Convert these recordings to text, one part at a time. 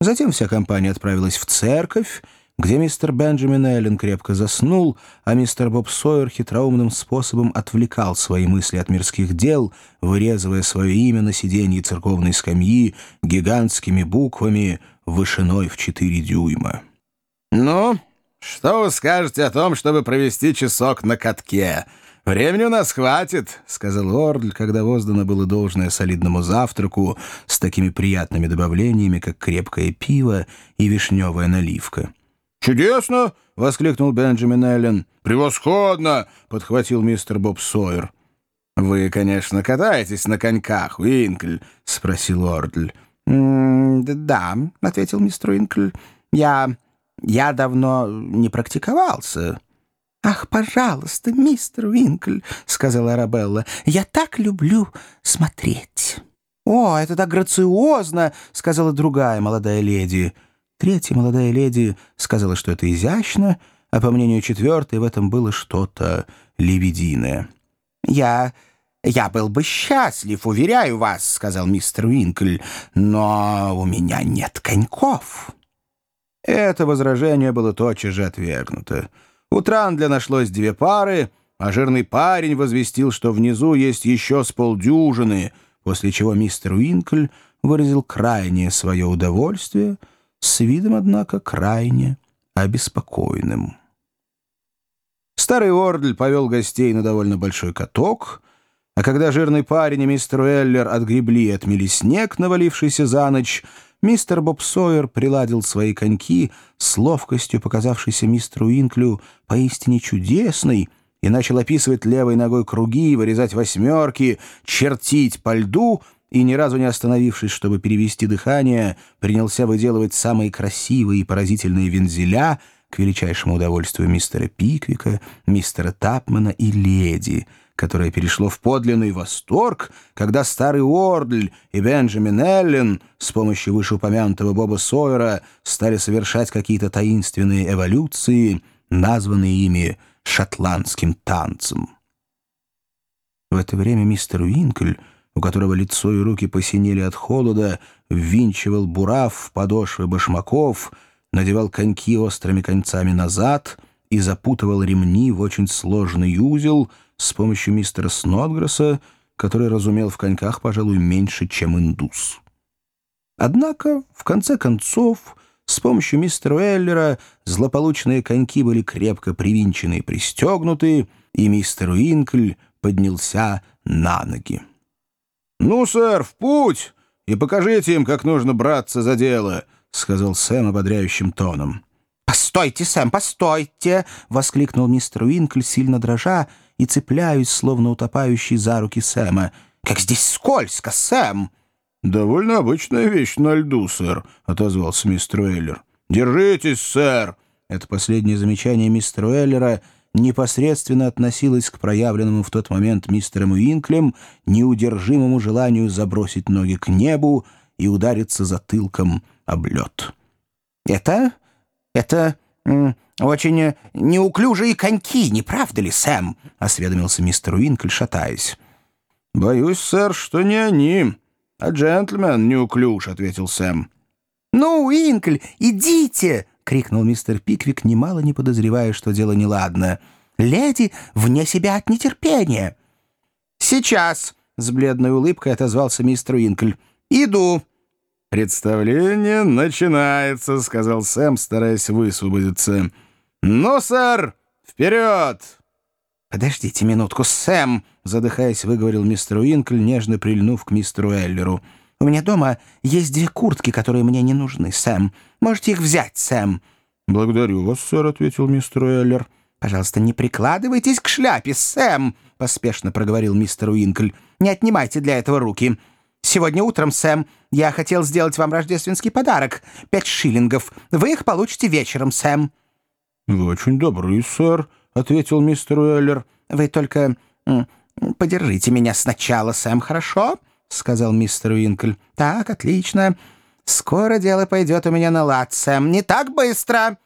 Затем вся компания отправилась в церковь, где мистер Бенджамин Эллен крепко заснул, а мистер Боб Сойер хитроумным способом отвлекал свои мысли от мирских дел, вырезывая свое имя на сиденье церковной скамьи гигантскими буквами вышиной в четыре дюйма. «Ну, что вы скажете о том, чтобы провести часок на катке?» «Времени у нас хватит», — сказал Ордль, когда воздано было должное солидному завтраку с такими приятными добавлениями, как крепкое пиво и вишневая наливка. «Чудесно!» — воскликнул Бенджамин Эллен. «Превосходно!» — подхватил мистер Боб Сойер. «Вы, конечно, катаетесь на коньках, Уинкль?» — спросил Ордль. «Да», — ответил мистер Уинкль. «Я... я давно не практиковался». «Ах, пожалуйста, мистер Уинкль», — сказала Арабелла, — «я так люблю смотреть». «О, это так грациозно», — сказала другая молодая леди. Третья молодая леди сказала, что это изящно, а по мнению четвертой в этом было что-то лебединое. «Я... я был бы счастлив, уверяю вас», — сказал мистер Уинкль, «но у меня нет коньков». Это возражение было тотчас же отвергнуто. У Трандля нашлось две пары, а жирный парень возвестил, что внизу есть еще с полдюжины, после чего мистер Уинкль выразил крайнее свое удовольствие, с видом, однако, крайне обеспокоенным. Старый Ордль повел гостей на довольно большой каток, а когда жирный парень и мистер Эллер отгребли и отмели снег, навалившийся за ночь, мистер Боб Сойер приладил свои коньки с ловкостью, показавшейся мистеру Инклю поистине чудесной, и начал описывать левой ногой круги, вырезать восьмерки, чертить по льду, и, ни разу не остановившись, чтобы перевести дыхание, принялся выделывать самые красивые и поразительные вензеля к величайшему удовольствию мистера Пиквика, мистера Тапмана и леди — которое перешло в подлинный восторг, когда старый Уордль и Бенджамин Эллен с помощью вышеупомянутого Боба Сойера стали совершать какие-то таинственные эволюции, названные ими шотландским танцем. В это время мистер Уинкль, у которого лицо и руки посинели от холода, ввинчивал бурав в подошвы башмаков, надевал коньки острыми концами назад и запутывал ремни в очень сложный узел — с помощью мистера Снотгресса, который разумел в коньках, пожалуй, меньше, чем индус. Однако, в конце концов, с помощью мистера Эллера злополучные коньки были крепко привинчены и пристегнуты, и мистер Уинкль поднялся на ноги. «Ну, сэр, в путь! И покажите им, как нужно браться за дело!» — сказал Сэм ободряющим тоном. «Постойте, Сэм, постойте!» — воскликнул мистер Уинкль, сильно дрожа, и цепляюсь, словно утопающий за руки Сэма. «Как здесь скользко, Сэм!» «Довольно обычная вещь на льду, сэр», — отозвался мистер Уэллер. «Держитесь, сэр!» Это последнее замечание мистера Уэллера непосредственно относилось к проявленному в тот момент мистером Уинклем неудержимому желанию забросить ноги к небу и удариться затылком об лед. «Это... это... «Очень э, неуклюжие коньки, не правда ли, Сэм?» — осведомился мистер Уинкль, шатаясь. «Боюсь, сэр, что не они, а джентльмен неуклюж», — ответил Сэм. «Ну, Уинкль, идите!» — крикнул мистер Пиквик, немало не подозревая, что дело неладное. «Леди вне себя от нетерпения». «Сейчас!» — с бледной улыбкой отозвался мистер Уинкль. «Иду!» «Представление начинается», — сказал Сэм, стараясь высвободиться. «Ну, сэр, вперед!» «Подождите минутку, Сэм!» — задыхаясь, выговорил мистер Уинкль, нежно прильнув к мистеру Эллеру. «У меня дома есть две куртки, которые мне не нужны, Сэм. Можете их взять, Сэм?» «Благодарю вас, сэр», — ответил мистер Эллер. «Пожалуйста, не прикладывайтесь к шляпе, Сэм!» — поспешно проговорил мистер Уинкль. «Не отнимайте для этого руки. Сегодня утром, Сэм, я хотел сделать вам рождественский подарок. Пять шиллингов. Вы их получите вечером, Сэм». «Вы очень добрый, сэр», — ответил мистер Уэллер. «Вы только подержите меня сначала, Сэм, хорошо?» — сказал мистер Уинкль. «Так, отлично. Скоро дело пойдет у меня на лад, Сэм. Не так быстро!»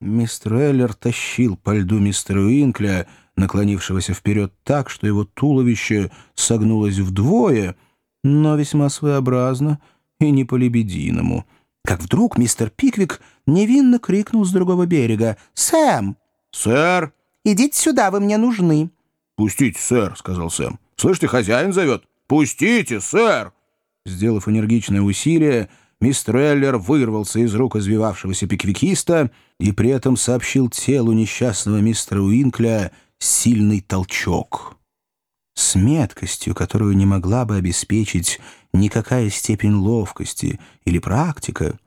Мистер Эллер тащил по льду мистера Уинкля, наклонившегося вперед так, что его туловище согнулось вдвое — но весьма своеобразно и не по-лебединому. как вдруг мистер Пиквик невинно крикнул с другого берега «Сэм!» «Сэр!» «Идите сюда, вы мне нужны!» «Пустите, сэр!» — сказал Сэм. «Слышите, хозяин зовет! Пустите, сэр!» Сделав энергичное усилие, мистер Эллер вырвался из рук извивавшегося пиквикиста и при этом сообщил телу несчастного мистера Уинкля сильный толчок. С меткостью, которую не могла бы обеспечить никакая степень ловкости или практика,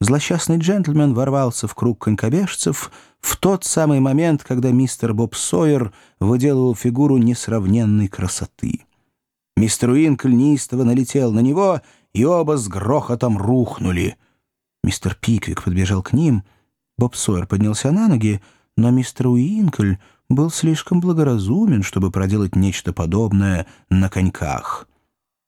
злосчастный джентльмен ворвался в круг конькобежцев в тот самый момент, когда мистер Боб Сойер выделывал фигуру несравненной красоты. Мистер Уинкль неистово налетел на него, и оба с грохотом рухнули. Мистер Пиквик подбежал к ним, Боб Сойер поднялся на ноги, но мистер Уинкль был слишком благоразумен, чтобы проделать нечто подобное на коньках.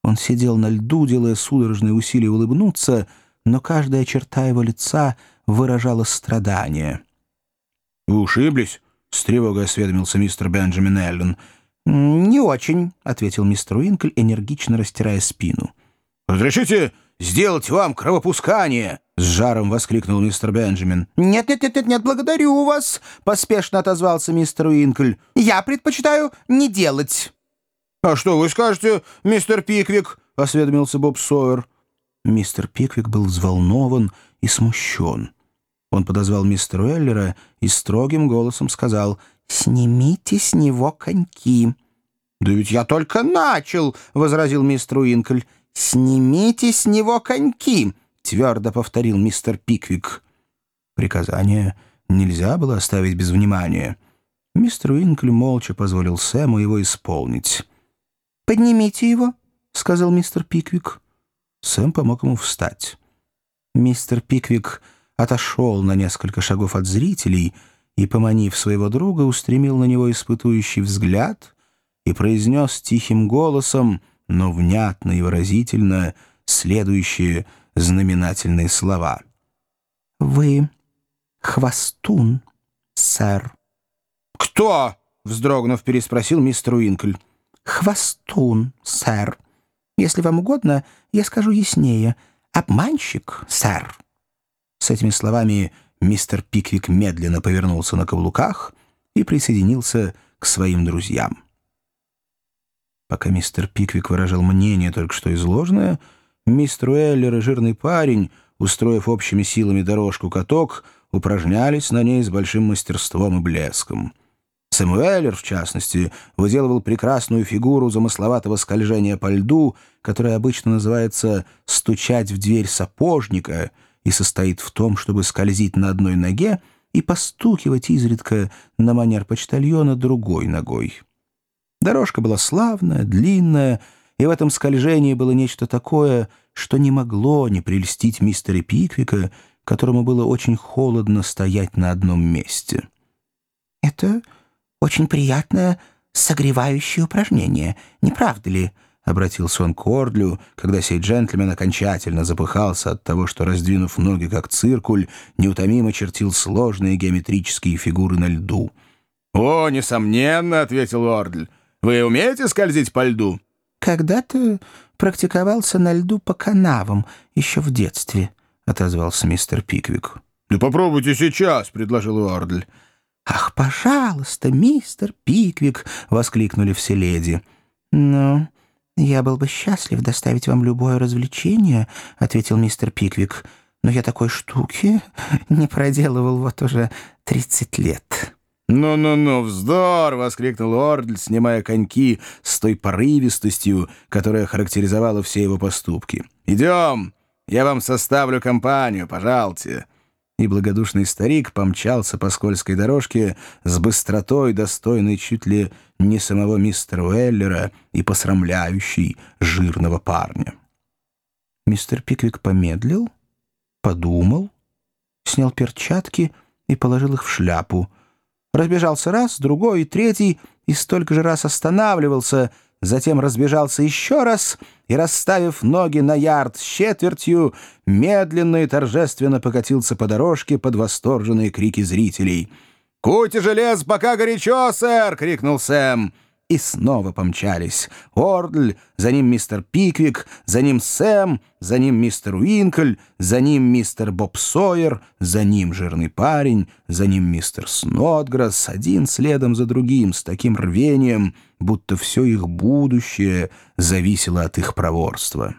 Он сидел на льду, делая судорожные усилия улыбнуться, но каждая черта его лица выражала страдание. «Вы ушиблись?» — с тревогой осведомился мистер Бенджамин Эллен. «Не очень», — ответил мистер Уинкль, энергично растирая спину. «Разрешите сделать вам кровопускание?» — с жаром воскликнул мистер Бенджамин. «Нет-нет-нет, благодарю вас», — поспешно отозвался мистер Уинкль. «Я предпочитаю не делать». «А что вы скажете, мистер Пиквик?» — осведомился Боб Сойер. Мистер Пиквик был взволнован и смущен. Он подозвал мистера Эллера и строгим голосом сказал «Снимите с него коньки». «Да ведь я только начал», — возразил мистер Уинкль. «Снимите с него коньки», — твердо повторил мистер Пиквик. Приказание нельзя было оставить без внимания. Мистер Уинкль молча позволил Сэму его исполнить. «Поднимите его», — сказал мистер Пиквик. Сэм помог ему встать. Мистер Пиквик отошел на несколько шагов от зрителей и, поманив своего друга, устремил на него испытующий взгляд и произнес тихим голосом, но внятно и выразительно, следующие знаменательные слова. «Вы хвостун, сэр». «Кто?» — вздрогнув, переспросил мистер Уинкль хвостун, сэр. Если вам угодно, я скажу яснее. Обманщик, сэр». С этими словами мистер Пиквик медленно повернулся на каблуках и присоединился к своим друзьям. Пока мистер Пиквик выражал мнение, только что изложенное, мистер Уэллер и жирный парень, устроив общими силами дорожку-каток, упражнялись на ней с большим мастерством и блеском. Сэмуэллер, в частности, выделывал прекрасную фигуру замысловатого скольжения по льду, которая обычно называется «стучать в дверь сапожника» и состоит в том, чтобы скользить на одной ноге и постукивать изредка на манер почтальона другой ногой. Дорожка была славная, длинная, и в этом скольжении было нечто такое, что не могло не прельстить мистера Пиквика, которому было очень холодно стоять на одном месте. «Это очень приятное согревающее упражнение, не правда ли?» — обратился он к Ордлю, когда сей джентльмен окончательно запыхался от того, что, раздвинув ноги как циркуль, неутомимо чертил сложные геометрические фигуры на льду. «О, несомненно!» — ответил Ордль. «Вы умеете скользить по льду?» «Когда-то практиковался на льду по канавам, еще в детстве», — отозвался мистер Пиквик. «Да попробуйте сейчас», — предложил Ордль. «Ах, пожалуйста, мистер Пиквик!» — воскликнули все леди. «Ну, я был бы счастлив доставить вам любое развлечение», — ответил мистер Пиквик. «Но я такой штуки не проделывал вот уже тридцать лет». «Ну-ну-ну, вздор!» — воскликнул Ордль, снимая коньки с той порывистостью, которая характеризовала все его поступки. «Идем! Я вам составлю компанию, пожалуйте!» и благодушный старик помчался по скользкой дорожке с быстротой, достойной чуть ли не самого мистера Уэллера и посрамляющей жирного парня. Мистер Пиквик помедлил, подумал, снял перчатки и положил их в шляпу. Разбежался раз, другой и третий, и столько же раз останавливался — затем разбежался еще раз и, расставив ноги на ярд с четвертью, медленно и торжественно покатился по дорожке под восторженные крики зрителей. «Куйте желез, пока горячо, сэр!» — крикнул Сэм. И снова помчались. Ордль, за ним мистер Пиквик, за ним Сэм, за ним мистер Уинкль, за ним мистер Боб Сойер, за ним жирный парень, за ним мистер Снотграсс, один следом за другим, с таким рвением, будто все их будущее зависело от их проворства.